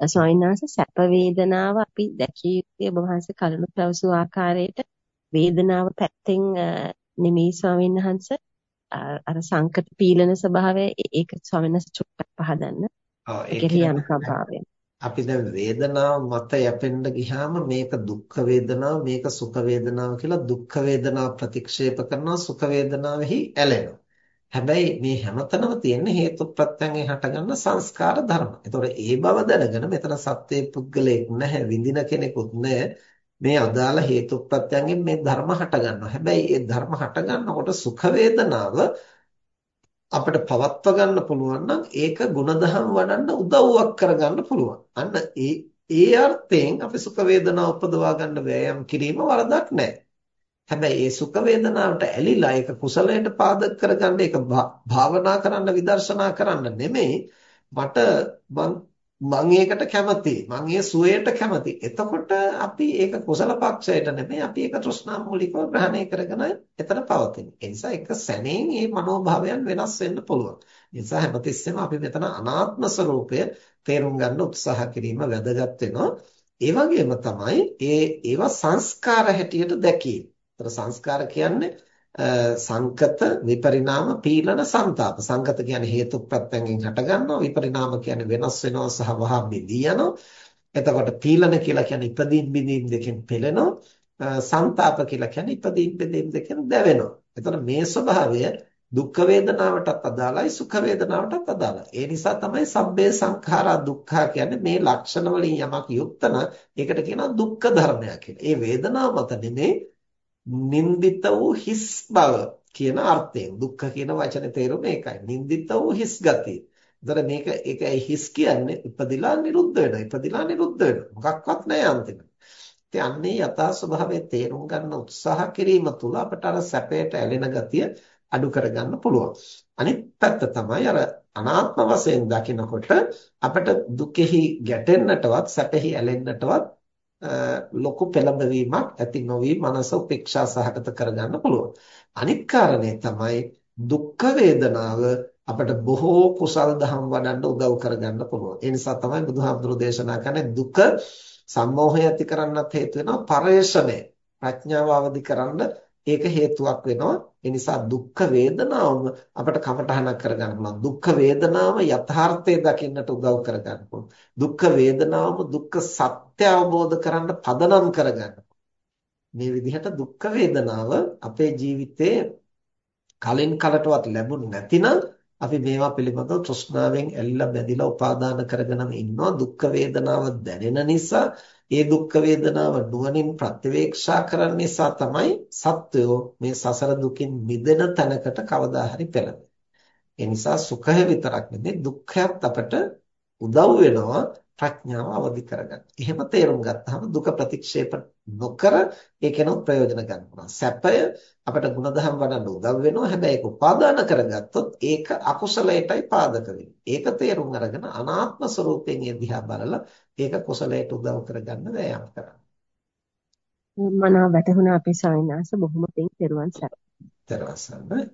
ස්වාමීන් වහන්සේ සැප වේදනාව අපි දැකිය යුත්තේ ඔබ වහන්සේ කලිනුත් පැවසු ආකාරයට වේදනාව පැත්තෙන් නෙමෙයි ස්වාමීන් වහන්සේ අර සංකත පීලන ස්වභාවය ඒක ස්වාමීන් වහන්සේ චුට්ටක් පහදන්න. ඔව් ඒක අපි දැන් වේදනාව මත යැපෙන්න ගියාම මේක දුක්ඛ වේදනාව මේක සුඛ වේදනාව කියලා දුක්ඛ වේදනාව ප්‍රතික්ෂේප කරනවා සුඛ වේදනාවෙහි ඇලෙනවා. හැබැයි මේ හැමතැනම තියෙන හේතු ප්‍රත්‍යයෙන් හටගන්න සංස්කාර ධර්ම. ඒතකොට ඒ බව දැනගෙන මෙතන සත්‍යයේ පුද්ගලයෙක් නැහැ, විඳින කෙනෙකුත් නැහැ. මේ අදාළ හේතු ප්‍රත්‍යයෙන් මේ ධර්ම හටගන්නවා. හැබැයි ඒ ධර්ම හටගන්නකොට සුඛ වේදනාව අපිට පවත්ව ගන්න පුළුවන් නම් ඒක ಗುಣධම් වඩන්න උදව්වක් කරගන්න පුළුවන්. අන්න ඒ ඒ අර්ථයෙන් අපි සුඛ වේදනා උපදවා ගන්න වෑයම් කිරීම වරදක් නැහැ. හැබැයි ඒ සුඛ වේදනාවට ඇලිලා ඒක කුසලයට පාදක කරගන්න ඒක භාවනා කරන්න විදර්ශනා කරන්න නෙමෙයි මට මම ඒකට කැමතියි මම ඒ සුවයට කැමතියි එතකොට අපි ඒක කුසල පක්ෂයට නෙමෙයි අපි ඒක තෘෂ්ණා මූලිකව ග්‍රහණය කරගෙන එතන පවතින. ඒ නිසා එක සැනෙන් මේ මනෝභාවයන් වෙනස් වෙන්න පුළුවන්. ඒ නිසා හැමතිස්සෙම අපි මෙතන අනාත්ම ස්වરૂපය තේරුම් ගන්න උත්සාහ කිරීම වැදගත් වෙනවා. ඒ වගේම තමයි ඒ ඒවා සංස්කාර හැටියට දැකීම. ඒතර සංස්කාර කියන්නේ සංකත විපරිණාම පීලන සංතාප සංකත කියන්නේ හේතු ප්‍රත්‍යයෙන් හටගන්නවා විපරිණාම කියන්නේ වෙනස් වෙනවා සහ වහ බිඳී යනවා. එතකොට පීලන කියලා කියන්නේ ඉපදීන් බිඳීන් දෙකෙන් පෙළෙනවා. සංතාප කියලා කියන්නේ ඉපදීන් බිඳීන් දෙකෙන් දැවෙනවා. එතකොට මේ ස්වභාවය දුක්ඛ වේදනාවටත් අදාළයි සුඛ වේදනාවටත් අදාළයි. ඒ නිසා තමයි සබ්බේ සංඛාරා දුක්ඛා කියන්නේ මේ ලක්ෂණ වලින් යමක් යුක්ත නම් ඒකට කියනවා දුක්ඛ ධර්මයක් කියලා. ඒ වේදනාව මත නෙමේ නින්දිත වූ හිස් බව කියන අර්ථයෙන් දුක්ඛ කියන වචනේ තේරුම ඒකයි. නින්දිත වූ හිස් ගතිය. ඒතර මේක ඒකයි හිස් කියන්නේ ඉපදිලා නිරුද්ධ වෙනවා. ඉපදිලා නිරුද්ධ වෙනවා. මොකක්වත් නැහැ අන්තිමට. ඉතින් අන්නේ යථා ස්වභාවය තේරුම් ගන්න උත්සාහ කිරීම තුළ අපට අර සැපයට ඇලෙන ගතිය අඩු කරගන්න පුළුවන්. අනිත් පැත්ත තමයි අර අනාත්ම වශයෙන් දකිනකොට අපට දුකෙහි ගැටෙන්නටවත් සැපෙහි ඇලෙන්නටවත් ලොකු පෙළඹවීමක් ඇති නොවි මනස උපේක්ෂා සහගත කරගන්න පුළුවන්. අනිත් කාරණේ තමයි දුක්ඛ වේදනාව අපට බොහෝ කුසල් දහම් වඩන්න උදව් කරගන්න පුළුවන්. ඒ නිසා තමයි බුදුහාමුදුරු දේශනා කරන්නේ දුක සම්මෝහය ඇති කරන්නත් හේතු වෙනවා පරේෂණය. ප්‍රඥාව අවදි කරන්න ඒක හේතුවක් වෙනවා. ඒ නිසා දුක්ඛ වේදනාවම අපට කමඨහනක් කරගන්න පුළුවන්. දුක්ඛ වේදනාව යථාර්ථය දකින්නට උදව් කරගන්න පුළුවන්. දුක්ඛ වේදනාවම දුක්ඛ සත්‍ය අවබෝධ කරන්න පදනම් කරගන්න. මේ විදිහට දුක්ඛ වේදනාව අපේ ජීවිතයේ කලින් කලටවත් ලැබුණ නැතිනම් අපි මේවා පිළිබඳව තෘෂ්ණාවෙන් ඇලිලා බැඳිලා උපාදාන කරගෙනම ඉන්නවා දුක්ඛ වේදනාව දැනෙන නිසා ඒ දුක්ඛ වේදනාව නුවණින් ප්‍රත්‍යවේක්ෂා කරන්න නිසා තමයි සත්වයෝ මේ සසර දුකින් මිදෙන තැනකට කවදා හරි පෙළෙන්නේ. ඒ නිසා සුඛය විතරක් නෙමෙයි දුක්ඛයත් අපට උදව් වෙනවා ප්‍රඥාව අවදි කරගන්න. එහෙම තේරුම් ගත්තාම දුක ප්‍රතික්ෂේප නොකර ඒකෙනොත් ප්‍රයෝජන ගන්න පුළුවන්. සැපය අපට ಗುಣධම් වඩන්න උදව් වෙනවා. හැබැයි ඒක උපාදාන කරගත්තොත් ඒක අකුසලයටයි පාදක ඒක තේරුම් අරගෙන අනාත්ම ස්වરૂපයෙන් ඒ දිහා බලලා ඒක කුසලයට උදව් කරගන්න වෑයම් කරන්න. මනාව වැටහුණා අපේ සාවිනාස බොහොම පිං පෙරුවන් සරණයි.